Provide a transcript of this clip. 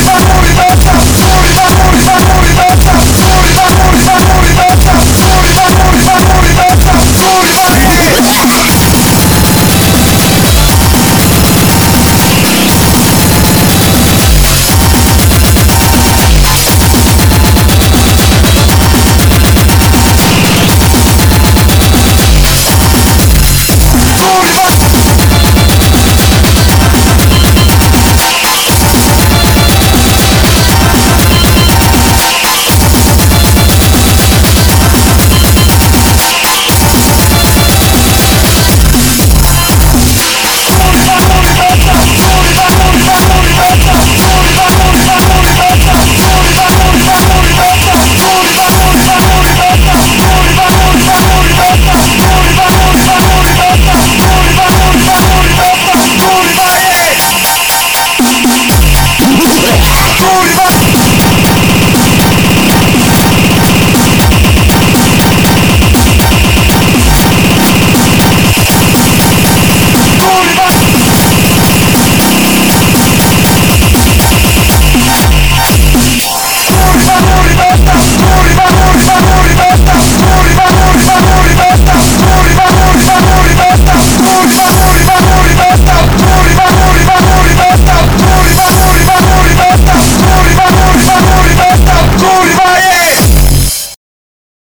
Amor, amor, amor, amor, amor, amor. never stop